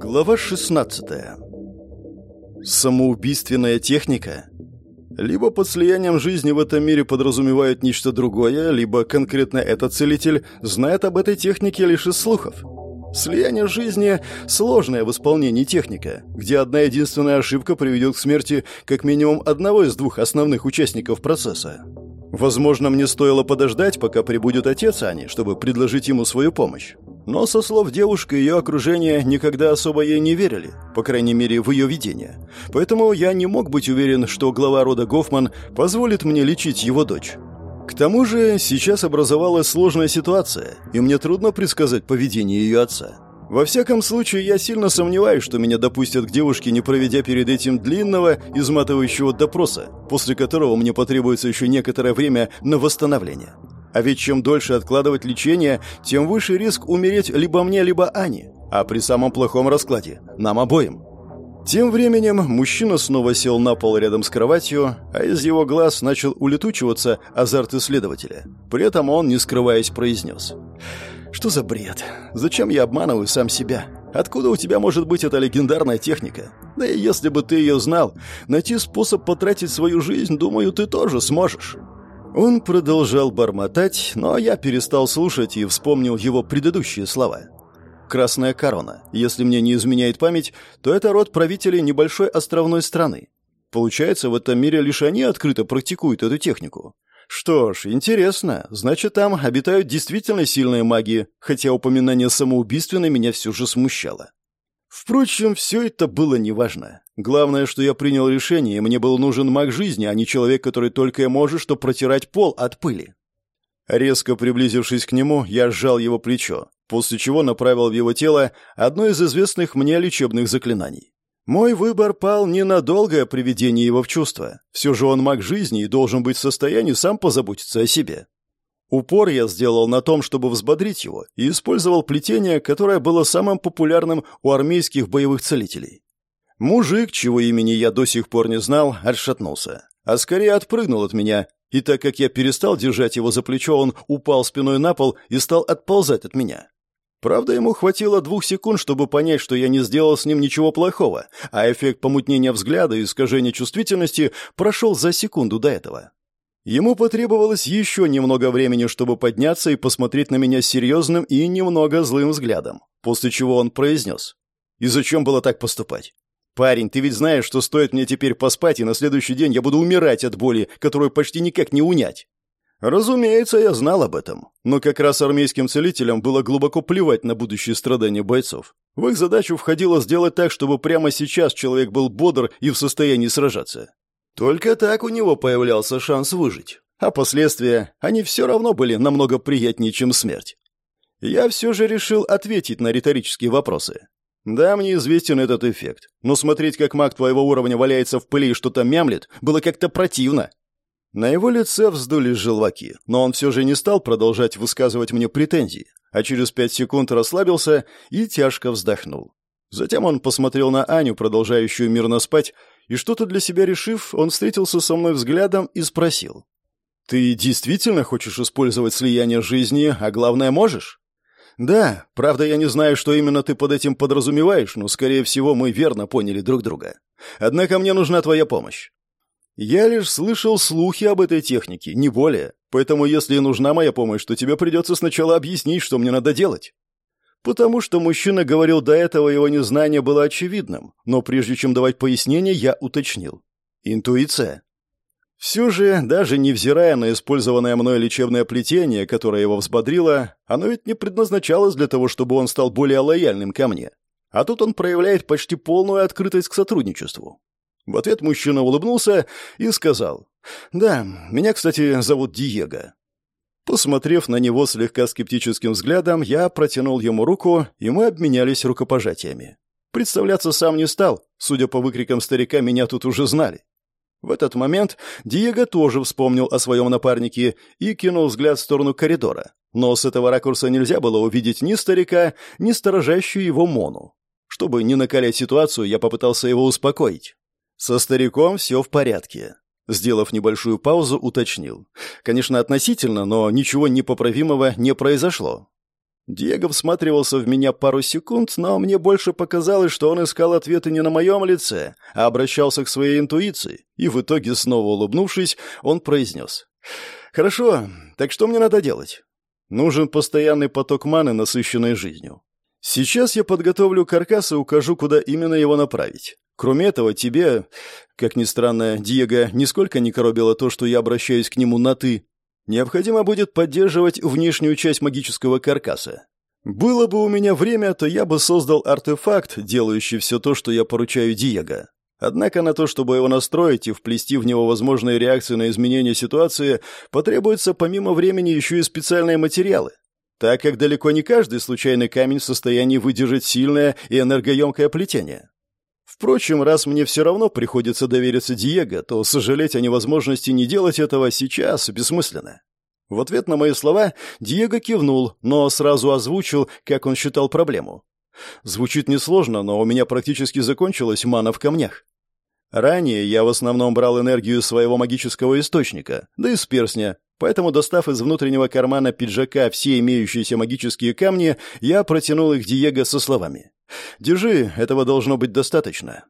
Глава 16 Самоубийственная техника? Либо под слиянием жизни в этом мире подразумевают нечто другое, либо конкретно этот целитель знает об этой технике лишь из слухов. Слияние жизни – сложная в исполнении техника, где одна единственная ошибка приведет к смерти как минимум одного из двух основных участников процесса. Возможно, мне стоило подождать, пока прибудет отец Ани, чтобы предложить ему свою помощь. Но, со слов девушки, ее окружение никогда особо ей не верили, по крайней мере, в ее видение. Поэтому я не мог быть уверен, что глава рода Гофман позволит мне лечить его дочь. К тому же сейчас образовалась сложная ситуация, и мне трудно предсказать поведение ее отца. Во всяком случае, я сильно сомневаюсь, что меня допустят к девушке, не проведя перед этим длинного, изматывающего допроса, после которого мне потребуется еще некоторое время на восстановление. А ведь чем дольше откладывать лечение, тем выше риск умереть либо мне, либо Ане. А при самом плохом раскладе – нам обоим. Тем временем мужчина снова сел на пол рядом с кроватью, а из его глаз начал улетучиваться азарт исследователя. При этом он, не скрываясь, произнес. «Что за бред? Зачем я обманываю сам себя? Откуда у тебя может быть эта легендарная техника? Да и если бы ты ее знал, найти способ потратить свою жизнь, думаю, ты тоже сможешь». Он продолжал бормотать, но я перестал слушать и вспомнил его предыдущие слова. Красная корона. Если мне не изменяет память, то это род правителей небольшой островной страны. Получается, в этом мире лишь они открыто практикуют эту технику. Что ж, интересно. Значит, там обитают действительно сильные маги, хотя упоминание самоубийственной меня все же смущало. Впрочем, все это было неважно. Главное, что я принял решение, и мне был нужен маг жизни, а не человек, который только и может что протирать пол от пыли. Резко приблизившись к нему, я сжал его плечо, после чего направил в его тело одно из известных мне лечебных заклинаний. Мой выбор пал не на долгое приведение его в чувство. Все же он маг жизни и должен быть в состоянии сам позаботиться о себе. Упор я сделал на том, чтобы взбодрить его, и использовал плетение, которое было самым популярным у армейских боевых целителей. Мужик, чего имени я до сих пор не знал, отшатнулся, а скорее отпрыгнул от меня, и так как я перестал держать его за плечо, он упал спиной на пол и стал отползать от меня. Правда, ему хватило двух секунд, чтобы понять, что я не сделал с ним ничего плохого, а эффект помутнения взгляда и искажения чувствительности прошел за секунду до этого. Ему потребовалось еще немного времени, чтобы подняться и посмотреть на меня серьезным и немного злым взглядом, после чего он произнес. «И зачем было так поступать? Парень, ты ведь знаешь, что стоит мне теперь поспать, и на следующий день я буду умирать от боли, которую почти никак не унять». Разумеется, я знал об этом. Но как раз армейским целителям было глубоко плевать на будущие страдания бойцов. В их задачу входило сделать так, чтобы прямо сейчас человек был бодр и в состоянии сражаться. Только так у него появлялся шанс выжить. А последствия, они все равно были намного приятнее, чем смерть. Я все же решил ответить на риторические вопросы. Да, мне известен этот эффект, но смотреть, как маг твоего уровня валяется в пыли и что-то мямлет, было как-то противно. На его лице вздулись желваки, но он все же не стал продолжать высказывать мне претензии, а через пять секунд расслабился и тяжко вздохнул. Затем он посмотрел на Аню, продолжающую мирно спать, и что-то для себя решив, он встретился со мной взглядом и спросил. «Ты действительно хочешь использовать слияние жизни, а главное, можешь?» «Да, правда, я не знаю, что именно ты под этим подразумеваешь, но, скорее всего, мы верно поняли друг друга. Однако мне нужна твоя помощь. Я лишь слышал слухи об этой технике, не более. Поэтому, если нужна моя помощь, то тебе придется сначала объяснить, что мне надо делать. Потому что мужчина говорил до этого, его незнание было очевидным, но прежде чем давать пояснение, я уточнил. Интуиция. Все же, даже невзирая на использованное мной лечебное плетение, которое его взбодрило, оно ведь не предназначалось для того, чтобы он стал более лояльным ко мне. А тут он проявляет почти полную открытость к сотрудничеству. В ответ мужчина улыбнулся и сказал, «Да, меня, кстати, зовут Диего». Посмотрев на него слегка скептическим взглядом, я протянул ему руку, и мы обменялись рукопожатиями. Представляться сам не стал, судя по выкрикам старика, меня тут уже знали. В этот момент Диего тоже вспомнил о своем напарнике и кинул взгляд в сторону коридора. Но с этого ракурса нельзя было увидеть ни старика, ни сторожащую его Мону. Чтобы не накалять ситуацию, я попытался его успокоить. Со стариком все в порядке. Сделав небольшую паузу, уточнил. Конечно, относительно, но ничего непоправимого не произошло. Диего всматривался в меня пару секунд, но мне больше показалось, что он искал ответы не на моем лице, а обращался к своей интуиции, и в итоге, снова улыбнувшись, он произнес. «Хорошо, так что мне надо делать?» «Нужен постоянный поток маны, насыщенной жизнью. Сейчас я подготовлю каркас и укажу, куда именно его направить. Кроме этого, тебе, как ни странно, Диего, нисколько не коробило то, что я обращаюсь к нему на «ты», Необходимо будет поддерживать внешнюю часть магического каркаса. Было бы у меня время, то я бы создал артефакт, делающий все то, что я поручаю Диего. Однако на то, чтобы его настроить и вплести в него возможные реакции на изменение ситуации, потребуется помимо времени еще и специальные материалы. Так как далеко не каждый случайный камень в состоянии выдержать сильное и энергоемкое плетение. Впрочем, раз мне все равно приходится довериться Диего, то сожалеть о невозможности не делать этого сейчас бессмысленно. В ответ на мои слова Диего кивнул, но сразу озвучил, как он считал проблему. Звучит несложно, но у меня практически закончилась мана в камнях. Ранее я в основном брал энергию своего магического источника, да и с перстня, поэтому, достав из внутреннего кармана пиджака все имеющиеся магические камни, я протянул их Диего со словами. Держи, этого должно быть достаточно».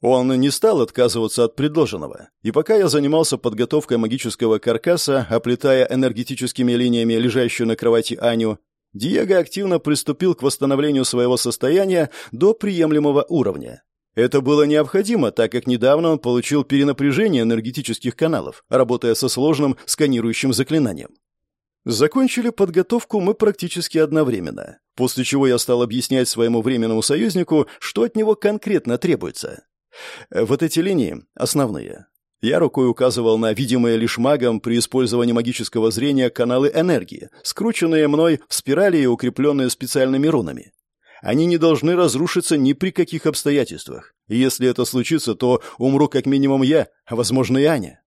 Он не стал отказываться от предложенного, и пока я занимался подготовкой магического каркаса, оплетая энергетическими линиями лежащую на кровати Аню, Диего активно приступил к восстановлению своего состояния до приемлемого уровня. Это было необходимо, так как недавно он получил перенапряжение энергетических каналов, работая со сложным сканирующим заклинанием. Закончили подготовку мы практически одновременно, после чего я стал объяснять своему временному союзнику, что от него конкретно требуется. Вот эти линии основные. Я рукой указывал на видимые лишь магом при использовании магического зрения каналы энергии, скрученные мной в спирали и укрепленные специальными рунами. Они не должны разрушиться ни при каких обстоятельствах. Если это случится, то умру как минимум я, а возможно и Аня.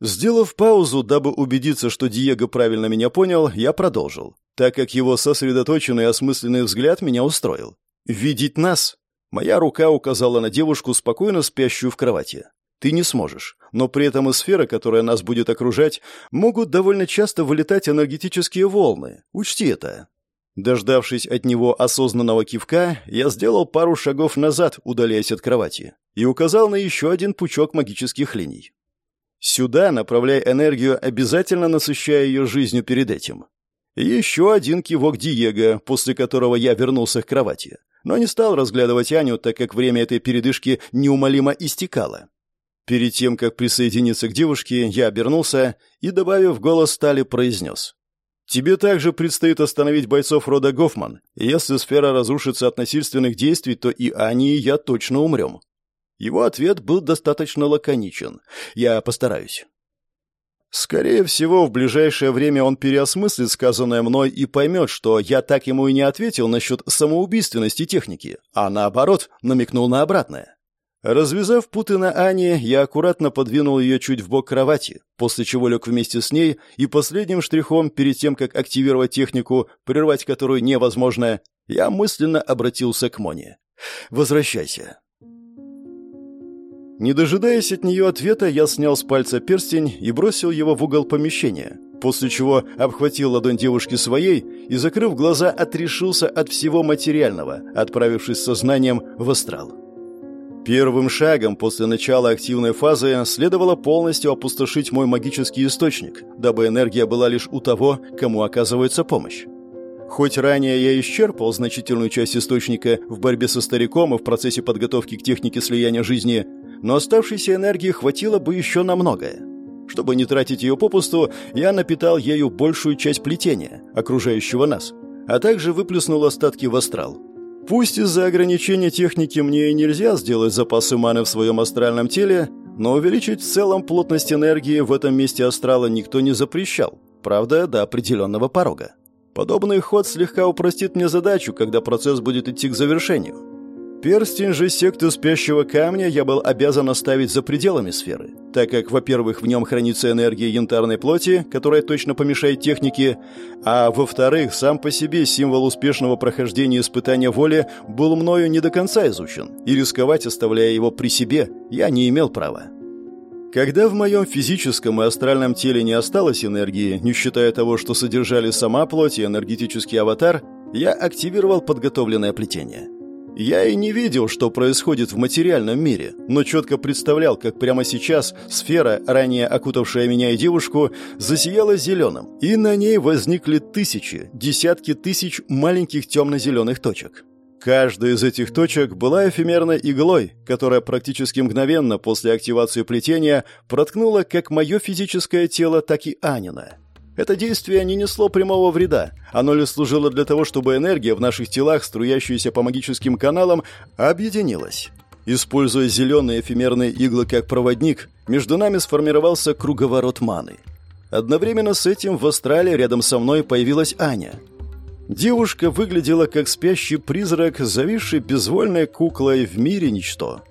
Сделав паузу, дабы убедиться, что Диего правильно меня понял, я продолжил, так как его сосредоточенный и осмысленный взгляд меня устроил. «Видеть нас?» Моя рука указала на девушку, спокойно спящую в кровати. «Ты не сможешь, но при этом из сферы, которая нас будет окружать, могут довольно часто вылетать энергетические волны. Учти это». Дождавшись от него осознанного кивка, я сделал пару шагов назад, удаляясь от кровати, и указал на еще один пучок магических линий. Сюда направляй энергию, обязательно насыщая ее жизнью перед этим. еще один кивок Диего, после которого я вернулся к кровати. Но не стал разглядывать Аню, так как время этой передышки неумолимо истекало. Перед тем, как присоединиться к девушке, я обернулся и, добавив голос стали, произнес. «Тебе также предстоит остановить бойцов рода Гофман. Если сфера разрушится от насильственных действий, то и Ани, и я точно умрем. Его ответ был достаточно лаконичен. «Я постараюсь». Скорее всего, в ближайшее время он переосмыслит сказанное мной и поймет, что я так ему и не ответил насчет самоубийственности техники, а наоборот, намекнул на обратное. Развязав путы на Ане, я аккуратно подвинул ее чуть в бок кровати, после чего лег вместе с ней и последним штрихом, перед тем, как активировать технику, прервать которую невозможно, я мысленно обратился к Моне. «Возвращайся. Не дожидаясь от нее ответа, я снял с пальца перстень и бросил его в угол помещения, после чего обхватил ладонь девушки своей и, закрыв глаза, отрешился от всего материального, отправившись сознанием в астрал. Первым шагом после начала активной фазы следовало полностью опустошить мой магический источник, дабы энергия была лишь у того, кому оказывается помощь. Хоть ранее я исчерпал значительную часть источника в борьбе со стариком и в процессе подготовки к технике слияния жизни, но оставшейся энергии хватило бы еще на многое. Чтобы не тратить ее попусту, я напитал ею большую часть плетения, окружающего нас, а также выплеснул остатки в астрал. Пусть из-за ограничения техники мне и нельзя сделать запасы маны в своем астральном теле, но увеличить в целом плотность энергии в этом месте астрала никто не запрещал, правда, до определенного порога. Подобный ход слегка упростит мне задачу, когда процесс будет идти к завершению. Перстень же секты спящего камня я был обязан оставить за пределами сферы, так как, во-первых, в нем хранится энергия янтарной плоти, которая точно помешает технике, а во-вторых, сам по себе символ успешного прохождения испытания воли был мною не до конца изучен, и рисковать, оставляя его при себе, я не имел права. Когда в моем физическом и астральном теле не осталось энергии, не считая того, что содержали сама плоть и энергетический аватар, Я активировал подготовленное плетение. Я и не видел, что происходит в материальном мире, но четко представлял, как прямо сейчас сфера, ранее окутавшая меня и девушку, засияла зеленым, и на ней возникли тысячи, десятки тысяч маленьких темно-зеленых точек. Каждая из этих точек была эфемерной иглой, которая практически мгновенно после активации плетения проткнула как мое физическое тело, так и Анина. Это действие не несло прямого вреда. Оно лишь служило для того, чтобы энергия в наших телах, струящаяся по магическим каналам, объединилась. Используя зеленые эфемерные иглы как проводник, между нами сформировался круговорот маны. Одновременно с этим в астрале рядом со мной появилась Аня. Девушка выглядела как спящий призрак, зависший безвольной куклой в мире ничто.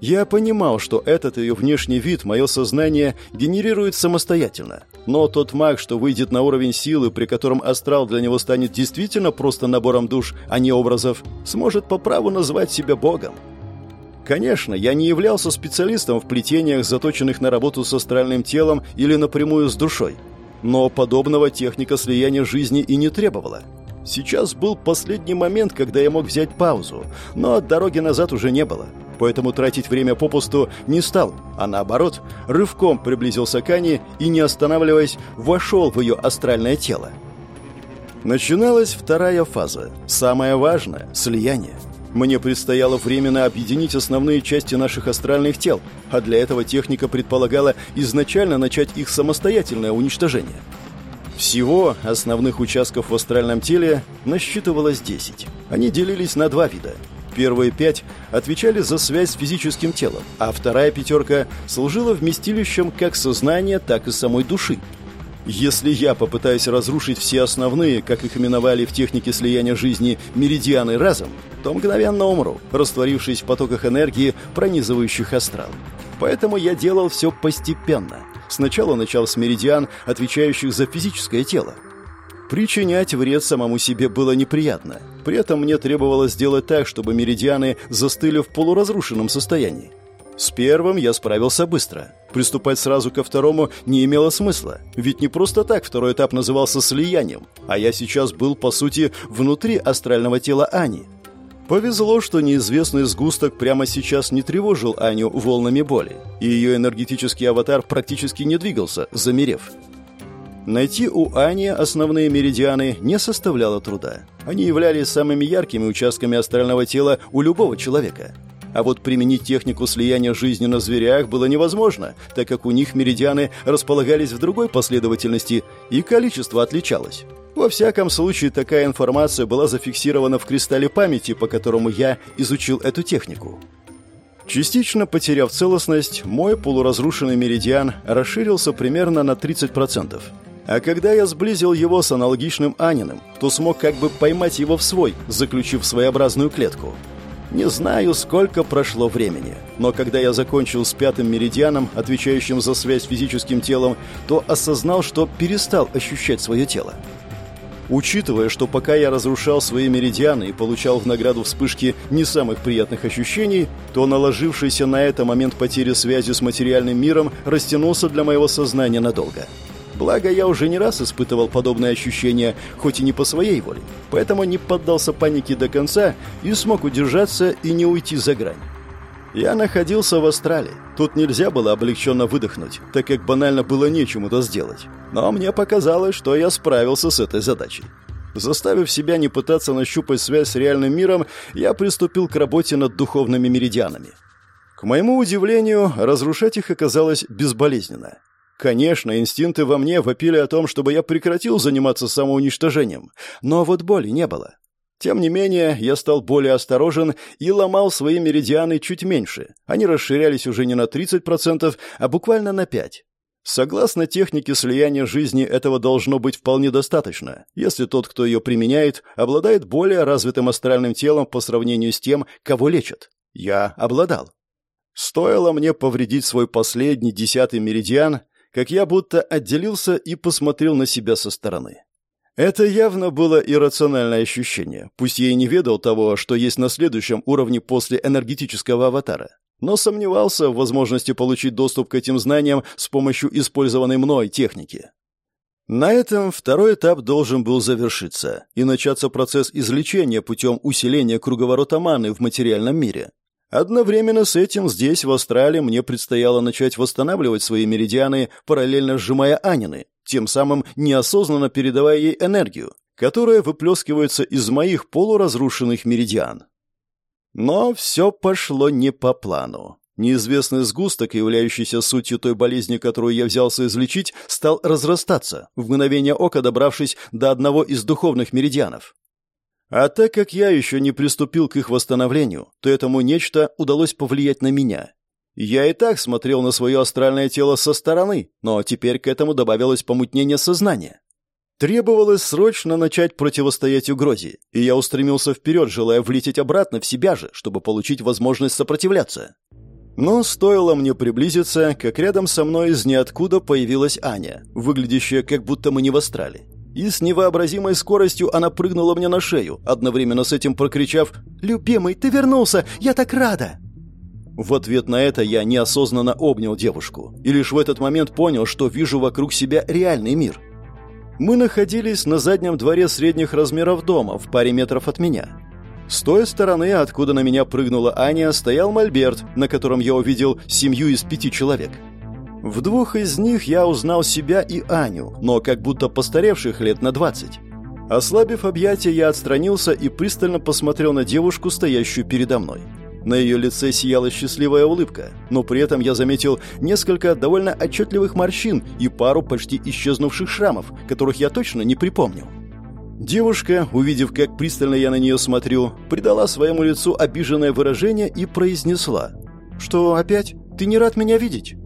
Я понимал, что этот ее внешний вид мое сознание генерирует самостоятельно. Но тот маг, что выйдет на уровень силы, при котором астрал для него станет действительно просто набором душ, а не образов, сможет по праву назвать себя богом. Конечно, я не являлся специалистом в плетениях, заточенных на работу с астральным телом или напрямую с душой. Но подобного техника слияния жизни и не требовала. Сейчас был последний момент, когда я мог взять паузу, но дороги назад уже не было поэтому тратить время попусту не стал, а наоборот, рывком приблизился к Ане и, не останавливаясь, вошел в ее астральное тело. Начиналась вторая фаза, самая важная – слияние. Мне предстояло временно объединить основные части наших астральных тел, а для этого техника предполагала изначально начать их самостоятельное уничтожение. Всего основных участков в астральном теле насчитывалось 10. Они делились на два вида – Первые пять отвечали за связь с физическим телом, а вторая пятерка служила вместилищем как сознания, так и самой души. Если я попытаюсь разрушить все основные, как их именовали в технике слияния жизни, меридианы разом, то мгновенно умру, растворившись в потоках энергии, пронизывающих астрал. Поэтому я делал все постепенно. Сначала начал с меридиан, отвечающих за физическое тело, Причинять вред самому себе было неприятно. При этом мне требовалось сделать так, чтобы меридианы застыли в полуразрушенном состоянии. С первым я справился быстро. Приступать сразу ко второму не имело смысла, ведь не просто так второй этап назывался слиянием, а я сейчас был, по сути, внутри астрального тела Ани. Повезло, что неизвестный сгусток прямо сейчас не тревожил Аню волнами боли, и ее энергетический аватар практически не двигался, замерев. Найти у Ани основные меридианы не составляло труда. Они являлись самыми яркими участками астрального тела у любого человека. А вот применить технику слияния жизни на зверях было невозможно, так как у них меридианы располагались в другой последовательности, и количество отличалось. Во всяком случае, такая информация была зафиксирована в кристалле памяти, по которому я изучил эту технику. Частично потеряв целостность, мой полуразрушенный меридиан расширился примерно на 30%. А когда я сблизил его с аналогичным Аниным, то смог как бы поймать его в свой, заключив своеобразную клетку. Не знаю, сколько прошло времени, но когда я закончил с пятым меридианом, отвечающим за связь физическим телом, то осознал, что перестал ощущать свое тело. Учитывая, что пока я разрушал свои меридианы и получал в награду вспышки не самых приятных ощущений, то наложившийся на это момент потери связи с материальным миром растянулся для моего сознания надолго. Благо, я уже не раз испытывал подобные ощущения, хоть и не по своей воле. Поэтому не поддался панике до конца и смог удержаться и не уйти за грань. Я находился в Австралии. Тут нельзя было облегченно выдохнуть, так как банально было нечему то сделать. Но мне показалось, что я справился с этой задачей. Заставив себя не пытаться нащупать связь с реальным миром, я приступил к работе над духовными меридианами. К моему удивлению, разрушать их оказалось безболезненно. Конечно, инстинкты во мне вопили о том, чтобы я прекратил заниматься самоуничтожением, но вот боли не было. Тем не менее, я стал более осторожен и ломал свои меридианы чуть меньше. Они расширялись уже не на 30%, а буквально на 5%. Согласно технике слияния жизни, этого должно быть вполне достаточно, если тот, кто ее применяет, обладает более развитым астральным телом по сравнению с тем, кого лечат. Я обладал. Стоило мне повредить свой последний десятый меридиан, как я будто отделился и посмотрел на себя со стороны. Это явно было иррациональное ощущение, пусть я и не ведал того, что есть на следующем уровне после энергетического аватара, но сомневался в возможности получить доступ к этим знаниям с помощью использованной мной техники. На этом второй этап должен был завершиться и начаться процесс излечения путем усиления круговорота маны в материальном мире. Одновременно с этим здесь, в Австралии, мне предстояло начать восстанавливать свои меридианы, параллельно сжимая анины, тем самым неосознанно передавая ей энергию, которая выплескивается из моих полуразрушенных меридиан. Но все пошло не по плану. Неизвестный сгусток, являющийся сутью той болезни, которую я взялся излечить, стал разрастаться, в мгновение ока добравшись до одного из духовных меридианов. А так как я еще не приступил к их восстановлению, то этому нечто удалось повлиять на меня. Я и так смотрел на свое астральное тело со стороны, но теперь к этому добавилось помутнение сознания. Требовалось срочно начать противостоять угрозе, и я устремился вперед, желая влететь обратно в себя же, чтобы получить возможность сопротивляться. Но стоило мне приблизиться, как рядом со мной из ниоткуда появилась Аня, выглядящая как будто мы не в астрале. И с невообразимой скоростью она прыгнула мне на шею, одновременно с этим прокричав «Любимый, ты вернулся! Я так рада!» В ответ на это я неосознанно обнял девушку и лишь в этот момент понял, что вижу вокруг себя реальный мир. Мы находились на заднем дворе средних размеров дома, в паре метров от меня. С той стороны, откуда на меня прыгнула Аня, стоял мольберт, на котором я увидел семью из пяти человек. В двух из них я узнал себя и Аню, но как будто постаревших лет на двадцать. Ослабив объятия, я отстранился и пристально посмотрел на девушку, стоящую передо мной. На ее лице сияла счастливая улыбка, но при этом я заметил несколько довольно отчетливых морщин и пару почти исчезнувших шрамов, которых я точно не припомню. Девушка, увидев, как пристально я на нее смотрю, придала своему лицу обиженное выражение и произнесла. «Что, опять? Ты не рад меня видеть?»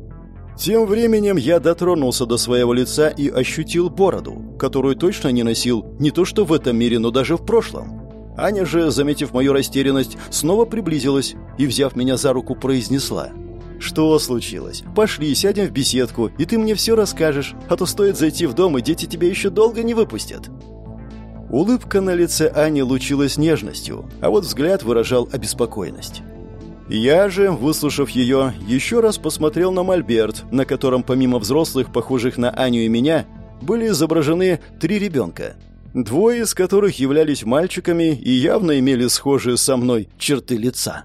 Тем временем я дотронулся до своего лица и ощутил бороду, которую точно не носил не то что в этом мире, но даже в прошлом. Аня же, заметив мою растерянность, снова приблизилась и, взяв меня за руку, произнесла. «Что случилось? Пошли, сядем в беседку, и ты мне все расскажешь, а то стоит зайти в дом, и дети тебя еще долго не выпустят». Улыбка на лице Ани лучилась нежностью, а вот взгляд выражал обеспокоенность. Я же, выслушав ее, еще раз посмотрел на мольберт, на котором помимо взрослых, похожих на Аню и меня, были изображены три ребенка. Двое из которых являлись мальчиками и явно имели схожие со мной черты лица.